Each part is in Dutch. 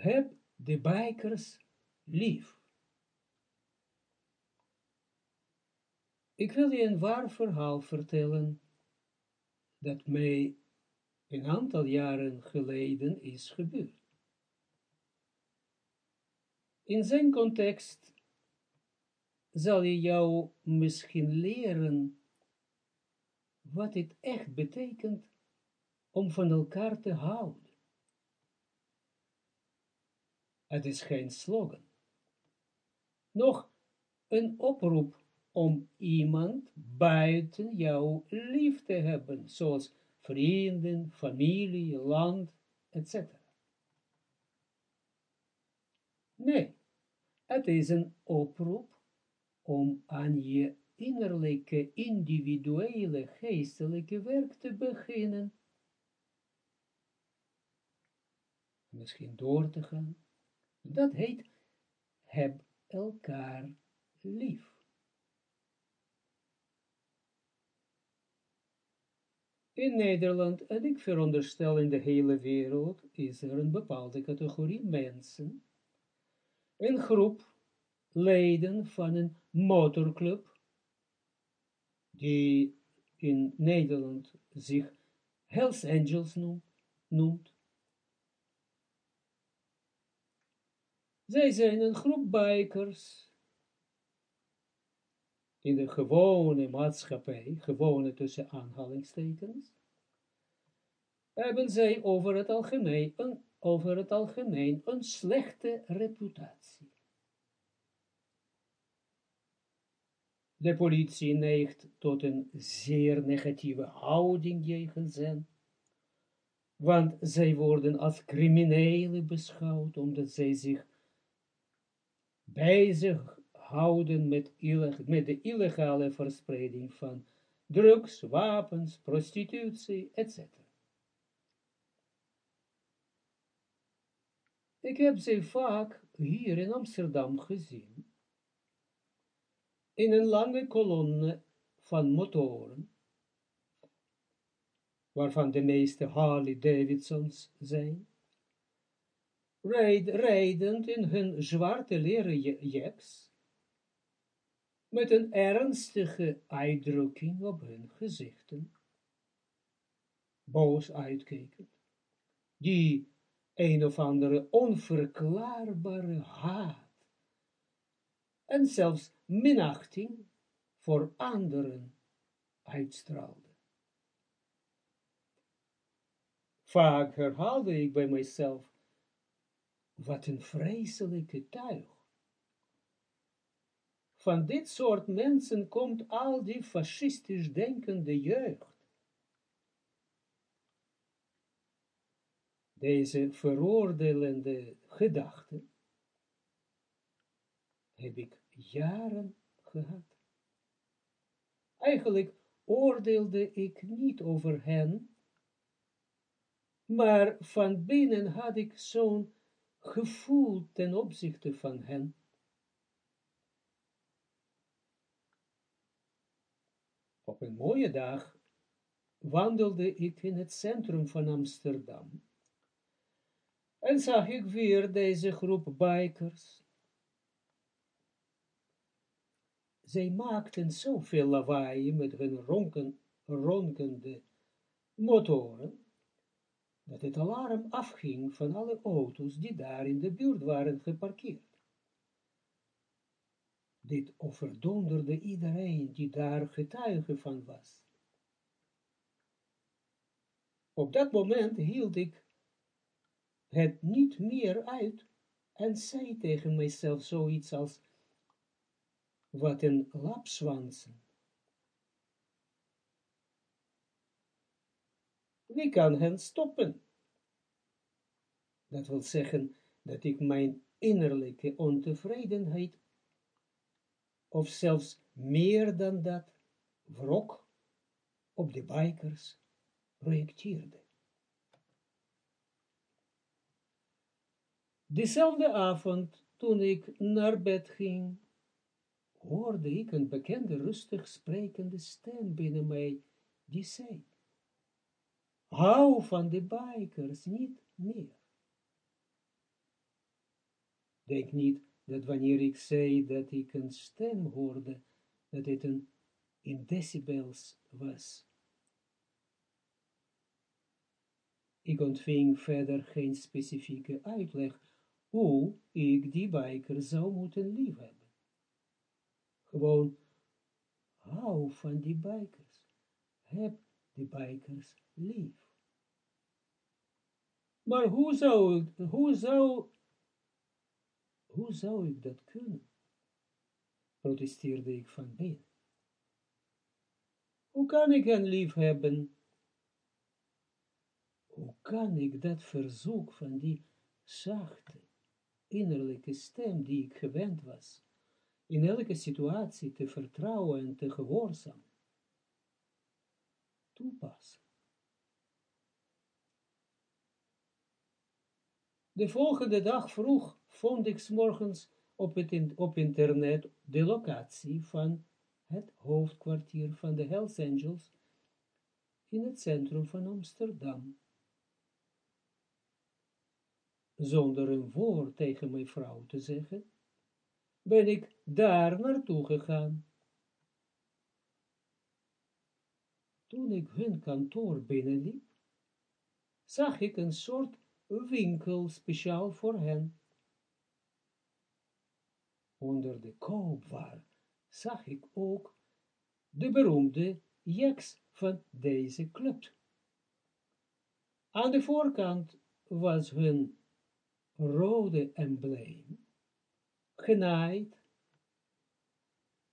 heb de bikers lief. Ik wil je een waar verhaal vertellen, dat mij een aantal jaren geleden is gebeurd. In zijn context zal je jou misschien leren wat het echt betekent om van elkaar te houden. Het is geen slogan. Nog een oproep om iemand buiten jou lief te hebben, zoals vrienden, familie, land, etc. Nee, het is een oproep om aan je innerlijke, individuele, geestelijke werk te beginnen. Misschien door te gaan. Dat heet, heb elkaar lief. In Nederland, en ik veronderstel in de hele wereld, is er een bepaalde categorie mensen, een groep leden van een motorclub, die in Nederland zich Hells Angels noemt. Zij zijn een groep bikers, in de gewone maatschappij, gewone tussen aanhalingstekens, hebben zij over het algemeen een, over het algemeen een slechte reputatie. De politie neigt tot een zeer negatieve houding jegens hen, want zij worden als criminelen beschouwd, omdat zij zich bezig houden met, met de illegale verspreiding van drugs, wapens, prostitutie, etc. Ik heb ze vaak hier in Amsterdam gezien, in een lange kolonne van motoren, waarvan de meeste Harley Davidsons zijn, rijdend in hun zwarte leren jacks, met een ernstige uitdrukking op hun gezichten, boos uitkeken, die een of andere onverklaarbare haat en zelfs minachting voor anderen uitstraalde. Vaak herhaalde ik bij mijzelf, wat een vreselijke tuig van dit soort mensen komt al die fascistisch denkende jeugd. Deze veroordelende gedachten heb ik jaren gehad. Eigenlijk oordeelde ik niet over hen, maar van binnen had ik zo'n gevoel ten opzichte van hen, Op een mooie dag wandelde ik in het centrum van Amsterdam en zag ik weer deze groep bikers. Zij maakten zoveel lawaai met hun ronken, ronkende motoren, dat het alarm afging van alle auto's die daar in de buurt waren geparkeerd. Dit overdonderde iedereen die daar getuige van was. Op dat moment hield ik het niet meer uit en zei tegen mijzelf zoiets als, wat een lapswansen. Wie kan hen stoppen? Dat wil zeggen dat ik mijn innerlijke ontevredenheid of zelfs meer dan dat, wrok op de bikers projecteerde. Dezelfde avond, toen ik naar bed ging, hoorde ik een bekende rustig sprekende stem binnen mij, die zei, hou van de bikers niet meer. Denk niet dat wanneer ik zei dat ik een stem hoorde, dat het een in decibels was. Ik ontving verder geen specifieke uitleg hoe ik die biker zou moeten liefhebben. Gewoon, hou van die bikers. Heb die bikers lief. Maar hoe zou hoe zou, hoe zou ik dat kunnen? Protesteerde ik van binnen. Hoe kan ik hen lief hebben? Hoe kan ik dat verzoek van die zachte, innerlijke stem die ik gewend was, in elke situatie te vertrouwen en te gehoorzamen, De volgende dag vroeg vond ik morgens op, het op internet de locatie van het hoofdkwartier van de Hells Angels in het centrum van Amsterdam. Zonder een woord tegen mijn vrouw te zeggen, ben ik daar naartoe gegaan. Toen ik hun kantoor binnenliep, zag ik een soort winkel speciaal voor hen. Onder de koopwaar zag ik ook de beroemde jeks van deze club. Aan de voorkant was hun rode embleem, genaaid,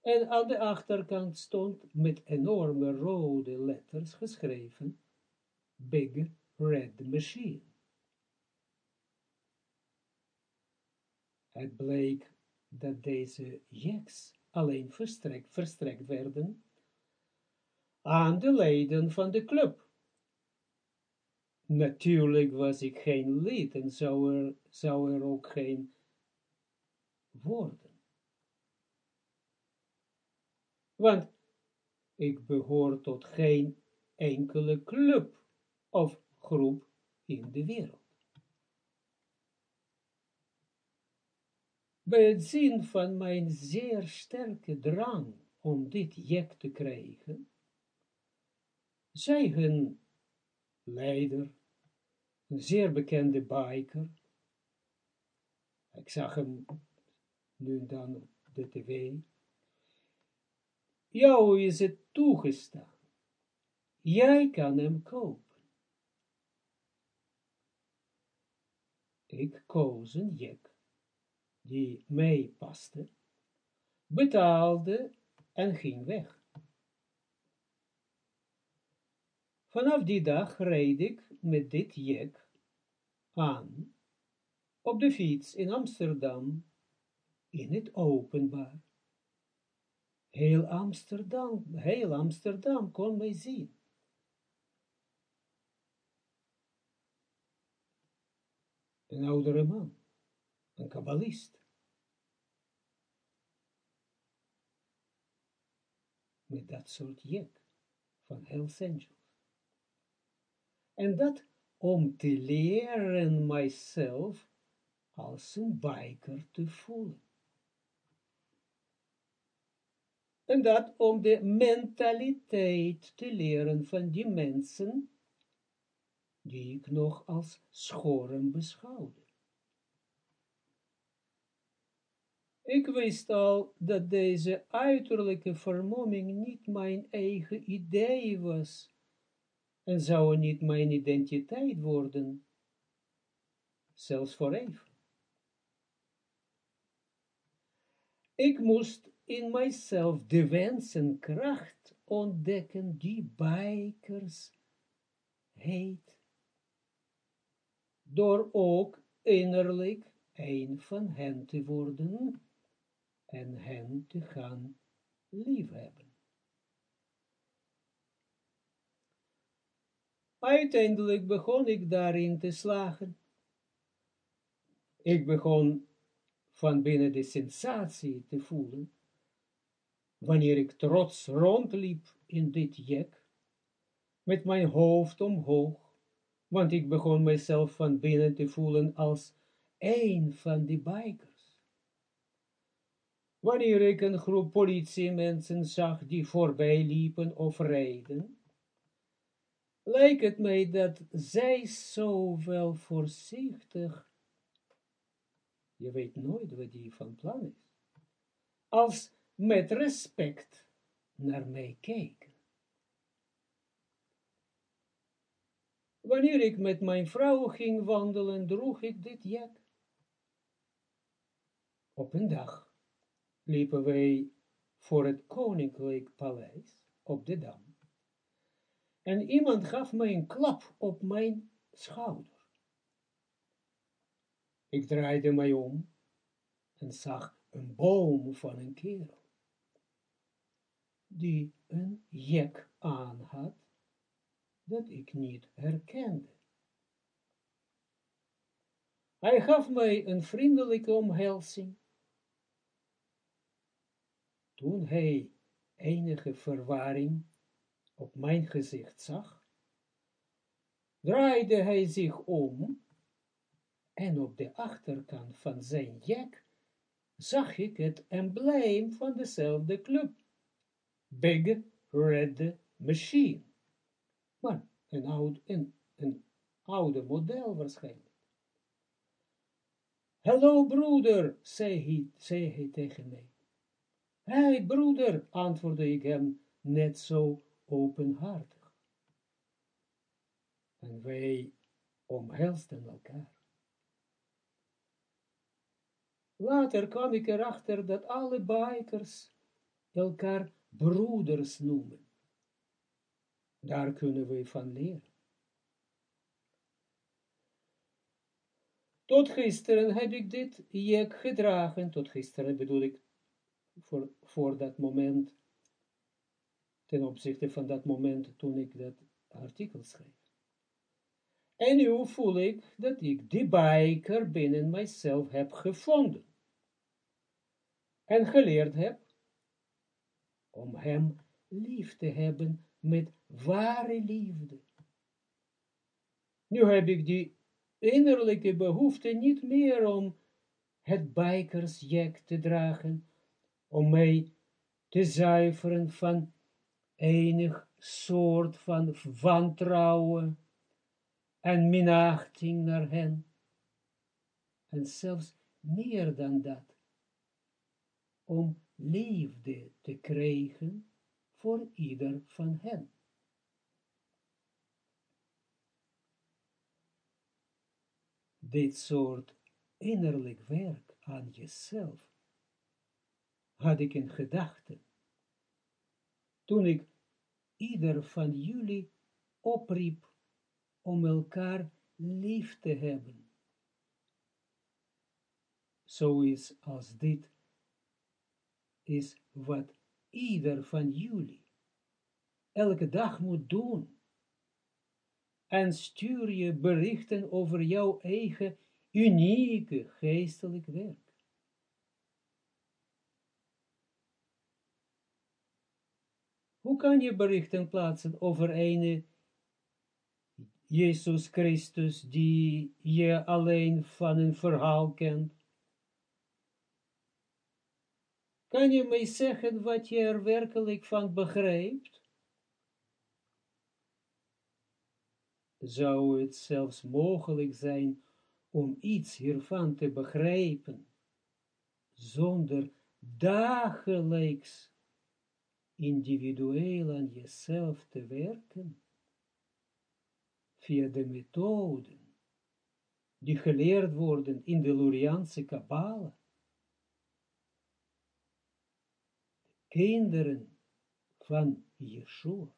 en aan de achterkant stond met enorme rode letters geschreven, Big Red Machine. Het bleek dat deze jeks alleen verstrekt, verstrekt werden aan de leden van de club. Natuurlijk was ik geen lid en zou er, zou er ook geen worden. Want ik behoor tot geen enkele club of groep in de wereld. Bij het zien van mijn zeer sterke drang om dit jek te krijgen, zei hun leider, een zeer bekende biker, ik zag hem nu dan op de tv, jou is het toegestaan, jij kan hem kopen. Ik koos een jek die mij paste, betaalde en ging weg. Vanaf die dag reed ik met dit jek aan, op de fiets in Amsterdam, in het openbaar. Heel Amsterdam, heel Amsterdam kon mij zien. Een oudere man, een kabbalist. Met dat soort jek van Hells Angels. En dat om te leren mijzelf als een biker te voelen. En dat om de mentaliteit te leren van die mensen, die ik nog als schoren beschouwde. Ik wist al dat deze uiterlijke vermomming niet mijn eigen idee was, en zou niet mijn identiteit worden, zelfs voor even. Ik moest in mijzelf de wens en kracht ontdekken die bikers heet, door ook innerlijk een van hen te worden en hen te gaan liefhebben. Uiteindelijk begon ik daarin te slagen. Ik begon van binnen de sensatie te voelen, wanneer ik trots rondliep in dit jek, met mijn hoofd omhoog, want ik begon mijzelf van binnen te voelen als een van die bikers. Wanneer ik een groep politiemensen zag die voorbij liepen of reden, lijkt het mij dat zij zo wel voorzichtig, je weet nooit wat die van plan is, als met respect naar mij kijken. Wanneer ik met mijn vrouw ging wandelen, droeg ik dit jak. Op een dag liepen wij voor het koninklijk paleis op de Dam. En iemand gaf mij een klap op mijn schouder. Ik draaide mij om en zag een boom van een kerel, die een jek aan had, dat ik niet herkende. Hij gaf mij een vriendelijke omhelzing. Toen hij enige verwarring op mijn gezicht zag, draaide hij zich om en op de achterkant van zijn jek zag ik het embleem van dezelfde club. Big Red Machine. Maar een, oud, een, een oude model waarschijnlijk. Hallo broeder, zei hij, zei hij tegen mij. Hé broeder, antwoordde ik hem net zo openhartig. En wij omhelsten elkaar. Later kwam ik erachter dat alle bikers elkaar broeders noemen. Daar kunnen we van leren. Tot gisteren heb ik dit jek gedragen, tot gisteren bedoel ik voor, dat moment, ten opzichte van dat moment toen ik dat artikel schreef. En nu voel ik dat ik die biker binnen mijzelf heb gevonden en geleerd heb om hem lief te hebben met ware liefde. Nu heb ik die innerlijke behoefte niet meer om het bijkersjek te dragen, om mij te zuiveren van enig soort van wantrouwen en minachting naar hen. En zelfs meer dan dat, om liefde te krijgen voor ieder van hen. Dit soort innerlijk werk aan jezelf had ik in gedachten, toen ik ieder van jullie opriep om elkaar lief te hebben. Zoiets als dit is wat ieder van jullie elke dag moet doen. En stuur je berichten over jouw eigen unieke geestelijk werk. Hoe kan je berichten plaatsen over een Jezus Christus die je alleen van een verhaal kent? Kan je mij zeggen wat je er werkelijk van begrijpt? Zou het zelfs mogelijk zijn om iets hiervan te begrijpen, zonder dagelijks individueel aan jezelf te werken, via de methoden die geleerd worden in de Luriaanse Kabbala, kinderen van Yeshua.